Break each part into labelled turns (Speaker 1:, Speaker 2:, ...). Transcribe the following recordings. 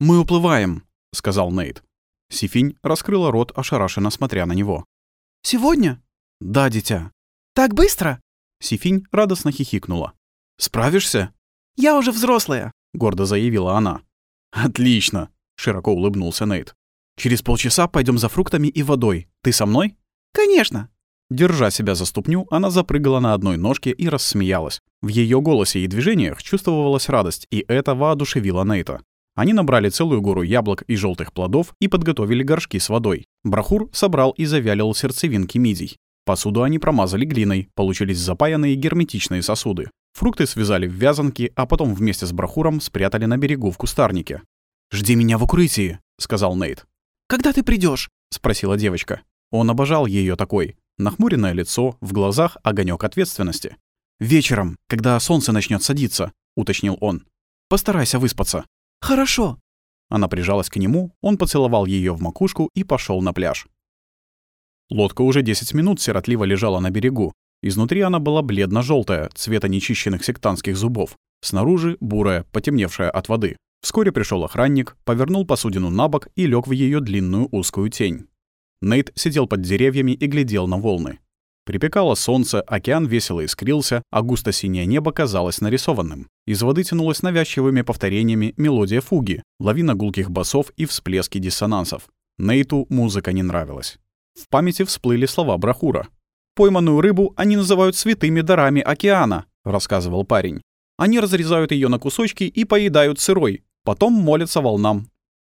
Speaker 1: «Мы уплываем», — сказал Нейт. Сифинь раскрыла рот, ошарашенно смотря на него.
Speaker 2: «Сегодня?»
Speaker 1: «Да, дитя».
Speaker 2: «Так быстро?»
Speaker 1: Сифинь радостно хихикнула. «Справишься?»
Speaker 2: «Я уже взрослая», —
Speaker 1: гордо заявила она. «Отлично!» — широко улыбнулся Нейт. «Через полчаса пойдем за фруктами и водой. Ты со мной?»
Speaker 2: «Конечно».
Speaker 1: Держа себя за ступню, она запрыгала на одной ножке и рассмеялась. В ее голосе и движениях чувствовалась радость, и это воодушевило Нейта. Они набрали целую гору яблок и желтых плодов и подготовили горшки с водой. Брахур собрал и завялил сердцевинки мидий. Посуду они промазали глиной, получились запаянные герметичные сосуды. Фрукты связали в вязанки, а потом вместе с Брахуром спрятали на берегу в кустарнике. «Жди меня в укрытии», — сказал Нейт.
Speaker 2: «Когда ты придешь?
Speaker 1: спросила девочка. Он обожал ее такой. Нахмуренное лицо, в глазах огонек ответственности. «Вечером, когда солнце начнет садиться», — уточнил он. «Постарайся выспаться».
Speaker 2: «Хорошо».
Speaker 1: Она прижалась к нему, он поцеловал ее в макушку и пошел на пляж. Лодка уже 10 минут сиротливо лежала на берегу. Изнутри она была бледно желтая цвета нечищенных сектантских зубов. Снаружи — бурая, потемневшая от воды. Вскоре пришел охранник, повернул посудину на бок и лег в ее длинную узкую тень. Нейт сидел под деревьями и глядел на волны. Припекало солнце, океан весело искрился, а густо-синее небо казалось нарисованным. Из воды тянулась навязчивыми повторениями мелодия фуги, лавина гулких басов и всплески диссонансов. Нейту музыка не нравилась. В памяти всплыли слова Брахура. «Пойманную рыбу они называют святыми дарами океана», — рассказывал парень. «Они разрезают ее на кусочки и поедают сырой, потом молятся волнам,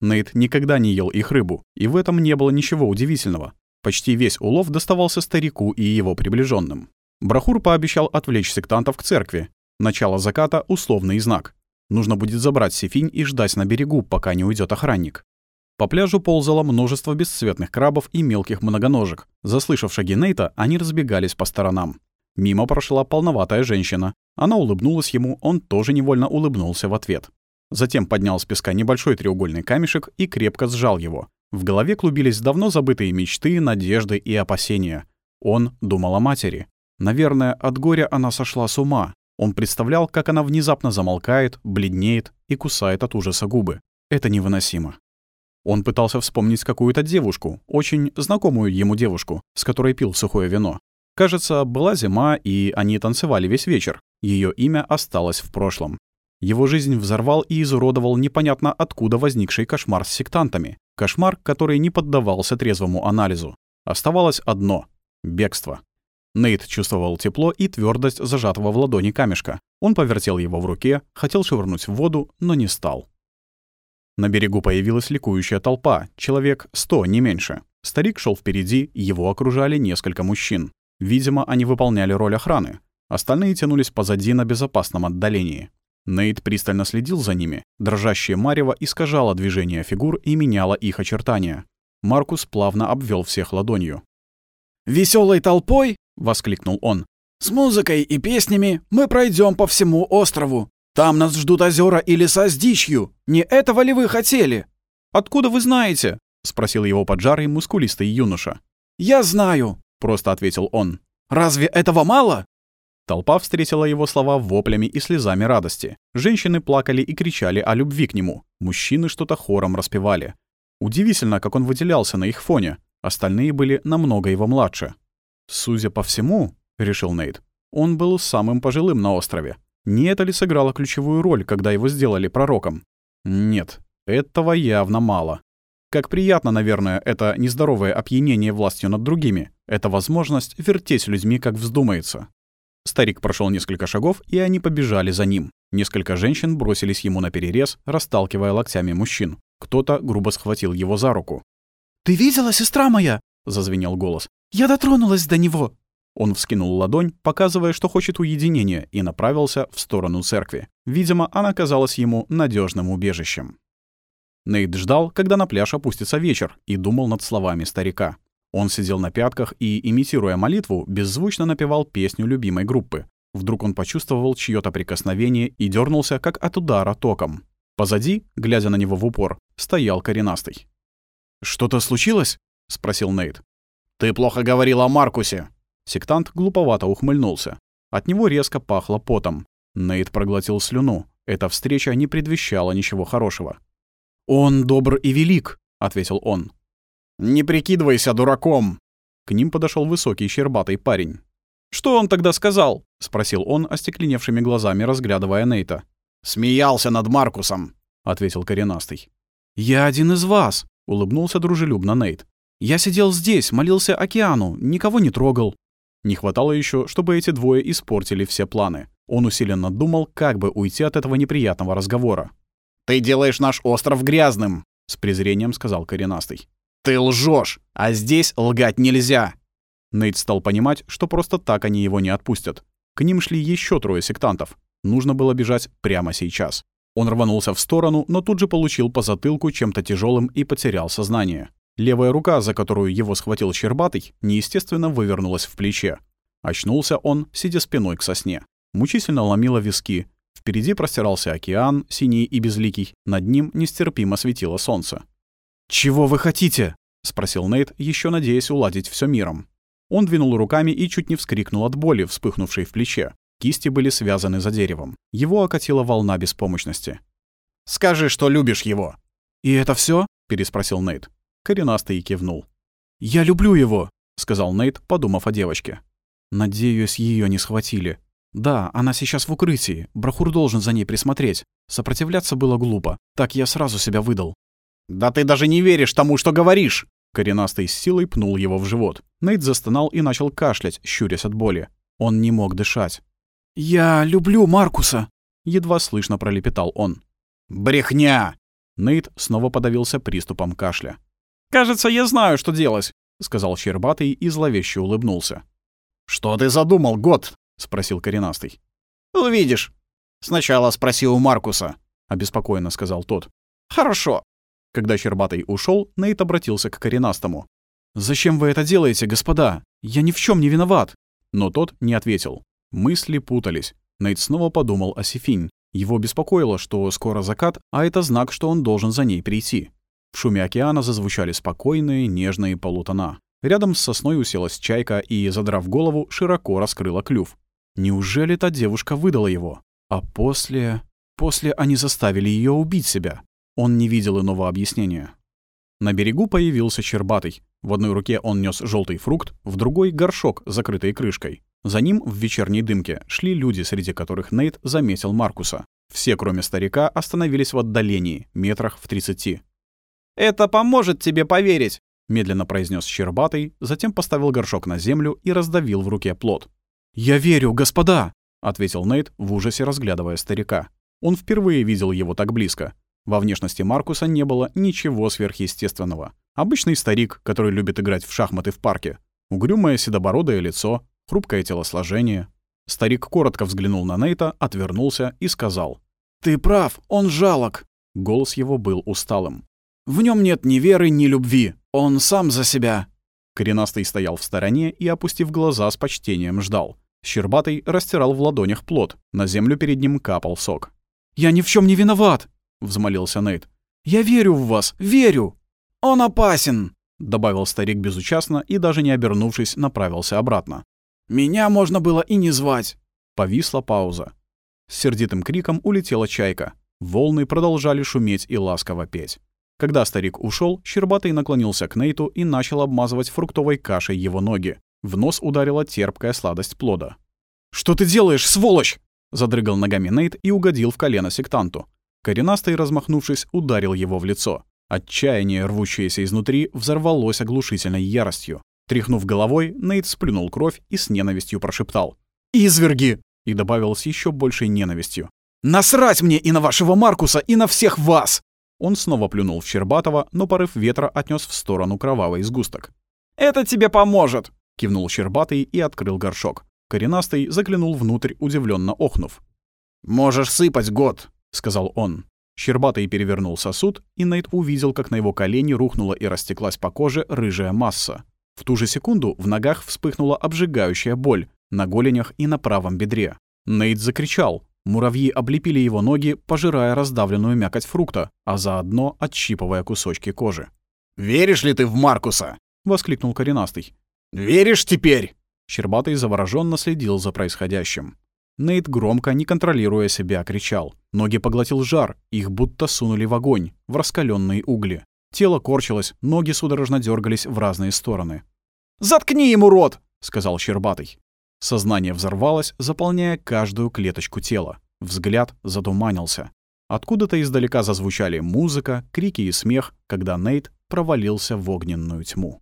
Speaker 1: Нейт никогда не ел их рыбу, и в этом не было ничего удивительного. Почти весь улов доставался старику и его приближенным. Брахур пообещал отвлечь сектантов к церкви. Начало заката — условный знак. Нужно будет забрать Сефинь и ждать на берегу, пока не уйдет охранник. По пляжу ползало множество бесцветных крабов и мелких многоножек. Заслышав шаги Нейта, они разбегались по сторонам. Мимо прошла полноватая женщина. Она улыбнулась ему, он тоже невольно улыбнулся в ответ. Затем поднял с песка небольшой треугольный камешек и крепко сжал его. В голове клубились давно забытые мечты, надежды и опасения. Он думал о матери. Наверное, от горя она сошла с ума. Он представлял, как она внезапно замолкает, бледнеет и кусает от ужаса губы. Это невыносимо. Он пытался вспомнить какую-то девушку, очень знакомую ему девушку, с которой пил сухое вино. Кажется, была зима, и они танцевали весь вечер. Ее имя осталось в прошлом. Его жизнь взорвал и изуродовал непонятно откуда возникший кошмар с сектантами. Кошмар, который не поддавался трезвому анализу. Оставалось одно — бегство. Нейт чувствовал тепло и твердость зажатого в ладони камешка. Он повертел его в руке, хотел швырнуть в воду, но не стал. На берегу появилась ликующая толпа, человек сто, не меньше. Старик шел впереди, его окружали несколько мужчин. Видимо, они выполняли роль охраны. Остальные тянулись позади на безопасном отдалении. Нейт пристально следил за ними. Дрожащее марево искажало движение фигур и меняло их очертания. Маркус плавно обвел всех ладонью.
Speaker 2: Веселой толпой!» — воскликнул он. «С музыкой и песнями мы пройдем по всему острову. Там нас ждут озера и леса с дичью. Не этого ли вы хотели?»
Speaker 1: «Откуда вы знаете?» — спросил его поджарый мускулистый юноша.
Speaker 2: «Я знаю», — просто ответил он. «Разве этого мало?»
Speaker 1: Толпа встретила его слова воплями и слезами радости. Женщины плакали и кричали о любви к нему. Мужчины что-то хором распевали. Удивительно, как он выделялся на их фоне. Остальные были намного его младше. «Судя по всему», — решил Нейт, — «он был самым пожилым на острове. Не это ли сыграло ключевую роль, когда его сделали пророком? Нет, этого явно мало. Как приятно, наверное, это нездоровое опьянение властью над другими. Это возможность вертеть людьми, как вздумается. Старик прошел несколько шагов, и они побежали за ним. Несколько женщин бросились ему на перерез, расталкивая локтями мужчин. Кто-то грубо схватил его за руку.
Speaker 2: «Ты видела, сестра моя?» — зазвенел голос. «Я дотронулась до него!»
Speaker 1: Он вскинул ладонь, показывая, что хочет уединения, и направился в сторону церкви. Видимо, она казалась ему надежным убежищем. Нейт ждал, когда на пляж опустится вечер, и думал над словами старика. Он сидел на пятках и, имитируя молитву, беззвучно напевал песню любимой группы. Вдруг он почувствовал чьё-то прикосновение и дернулся, как от удара током. Позади, глядя на него в упор, стоял коренастый. «Что-то случилось?» — спросил Нейт.
Speaker 2: «Ты плохо говорил о Маркусе!»
Speaker 1: Сектант глуповато ухмыльнулся. От него резко пахло потом. Нейт проглотил слюну. Эта встреча не предвещала ничего хорошего.
Speaker 2: «Он добр и велик», — ответил он.
Speaker 1: «Не прикидывайся дураком!»
Speaker 2: К ним подошел высокий щербатый парень. «Что он тогда сказал?» — спросил он, остекленевшими глазами, разглядывая Нейта.
Speaker 1: «Смеялся над Маркусом», —
Speaker 2: ответил коренастый. «Я один из вас», — улыбнулся дружелюбно Нейт. «Я сидел здесь, молился океану, никого не трогал». Не хватало еще, чтобы эти двое испортили все планы. Он усиленно думал, как бы уйти от этого неприятного разговора.
Speaker 1: «Ты делаешь наш остров грязным», —
Speaker 2: с презрением сказал коренастый.
Speaker 1: «Ты лжешь, а здесь лгать нельзя!»
Speaker 2: Нейт стал понимать, что просто так они его не отпустят. К ним шли еще трое сектантов. Нужно было бежать прямо сейчас. Он рванулся в сторону, но тут же получил по затылку чем-то тяжелым и потерял сознание. Левая рука, за которую его схватил Щербатый, неестественно вывернулась в плече. Очнулся он, сидя спиной к сосне. Мучительно ломило виски. Впереди простирался океан, синий и безликий. Над ним нестерпимо светило солнце. «Чего вы хотите?» — спросил Нейт, еще надеясь уладить все миром. Он двинул руками и чуть не вскрикнул от боли, вспыхнувшей в плече. Кисти были связаны за деревом. Его окатила волна беспомощности.
Speaker 1: «Скажи, что любишь его!»
Speaker 2: «И это все? переспросил Нейт. Коренастый кивнул. «Я люблю его!» — сказал Нейт, подумав о девочке. «Надеюсь, ее не схватили. Да, она сейчас в укрытии. Брахур должен за ней присмотреть. Сопротивляться было глупо. Так я сразу себя выдал.
Speaker 1: «Да ты даже не веришь тому, что говоришь!»
Speaker 2: Коренастый с силой пнул его в живот. Нейт застонал и начал кашлять, щурясь от боли. Он не мог дышать. «Я люблю Маркуса!» Едва слышно пролепетал он.
Speaker 1: «Брехня!»
Speaker 2: Нейт снова подавился приступом кашля.
Speaker 1: «Кажется, я знаю, что делать», —
Speaker 2: сказал Щербатый и зловеще улыбнулся.
Speaker 1: «Что ты задумал, Год?»
Speaker 2: — спросил коренастый.
Speaker 1: «Увидишь. Сначала спроси у Маркуса», —
Speaker 2: обеспокоенно сказал тот.
Speaker 1: «Хорошо.
Speaker 2: Когда Щербатый ушел, Нейт обратился к коренастому. «Зачем вы это делаете, господа? Я ни в чем не виноват!» Но тот не ответил. Мысли путались. Нейт снова подумал о Сефинь. Его беспокоило, что скоро закат, а это знак, что он должен за ней прийти. В шуме океана зазвучали спокойные, нежные полутона. Рядом с сосной уселась чайка и, задрав голову, широко раскрыла клюв. Неужели та девушка выдала его? А после... После они заставили ее убить себя. Он не видел иного объяснения. На берегу появился Щербатый. В одной руке он нес желтый фрукт, в другой — горшок, закрытый крышкой. За ним в вечерней дымке шли люди, среди которых Нейт заметил Маркуса. Все, кроме старика, остановились в отдалении, метрах в тридцати.
Speaker 1: «Это поможет тебе поверить», —
Speaker 2: медленно произнес Щербатый, затем поставил горшок на землю и раздавил в руке плод. «Я верю, господа!» — ответил Нейт, в ужасе разглядывая старика. Он впервые видел его так близко. Во внешности Маркуса не было ничего сверхъестественного. Обычный старик, который любит играть в шахматы в парке. Угрюмое седобородое лицо, хрупкое телосложение. Старик коротко взглянул на Нейта, отвернулся и сказал. «Ты прав, он жалок». Голос его был усталым. «В нем нет ни веры, ни любви. Он сам за себя». Коренастый стоял в стороне и, опустив глаза, с почтением ждал. Щербатый растирал в ладонях плод. На землю перед ним капал сок. «Я ни в чем не виноват!» — взмолился Нейт. «Я верю в вас, верю!» «Он опасен!» — добавил старик безучастно и, даже не обернувшись, направился обратно. «Меня можно было и не звать!» Повисла пауза. С сердитым криком улетела чайка. Волны продолжали шуметь и ласково петь. Когда старик ушел, Щербатый наклонился к Нейту и начал обмазывать фруктовой кашей его ноги. В нос ударила терпкая сладость плода. «Что ты делаешь, сволочь?» Задрыгал ногами Нейт и угодил в колено сектанту. Коренастый, размахнувшись, ударил его в лицо. Отчаяние, рвущееся изнутри, взорвалось оглушительной яростью. Тряхнув головой, Нейт сплюнул кровь и с ненавистью прошептал. «Изверги!» и добавил с еще большей ненавистью. «Насрать мне и на вашего Маркуса, и на всех вас!» Он снова плюнул в Щербатова, но порыв ветра отнес в сторону кровавый сгусток.
Speaker 1: «Это тебе поможет!»
Speaker 2: — кивнул Щербатый и открыл горшок. Коренастый заглянул внутрь, удивленно охнув.
Speaker 1: «Можешь сыпать, год!»
Speaker 2: — сказал он. Щербатый перевернул сосуд, и Нейт увидел, как на его колени рухнула и растеклась по коже рыжая масса. В ту же секунду в ногах вспыхнула обжигающая боль, на голенях и на правом бедре. Нейт закричал. Муравьи облепили его ноги, пожирая раздавленную мякоть фрукта, а заодно отщипывая кусочки кожи.
Speaker 1: «Веришь ли ты в Маркуса?»
Speaker 2: — воскликнул коренастый.
Speaker 1: «Веришь теперь?»
Speaker 2: Щербатый завороженно следил за происходящим. Нейт громко, не контролируя себя, кричал. Ноги поглотил жар, их будто сунули в огонь, в раскаленные угли. Тело корчилось, ноги судорожно дергались в разные стороны.
Speaker 1: «Заткни ему рот!» — сказал Щербатый.
Speaker 2: Сознание взорвалось, заполняя каждую клеточку тела. Взгляд затуманился. Откуда-то издалека зазвучали музыка, крики и смех, когда Нейт провалился в огненную тьму.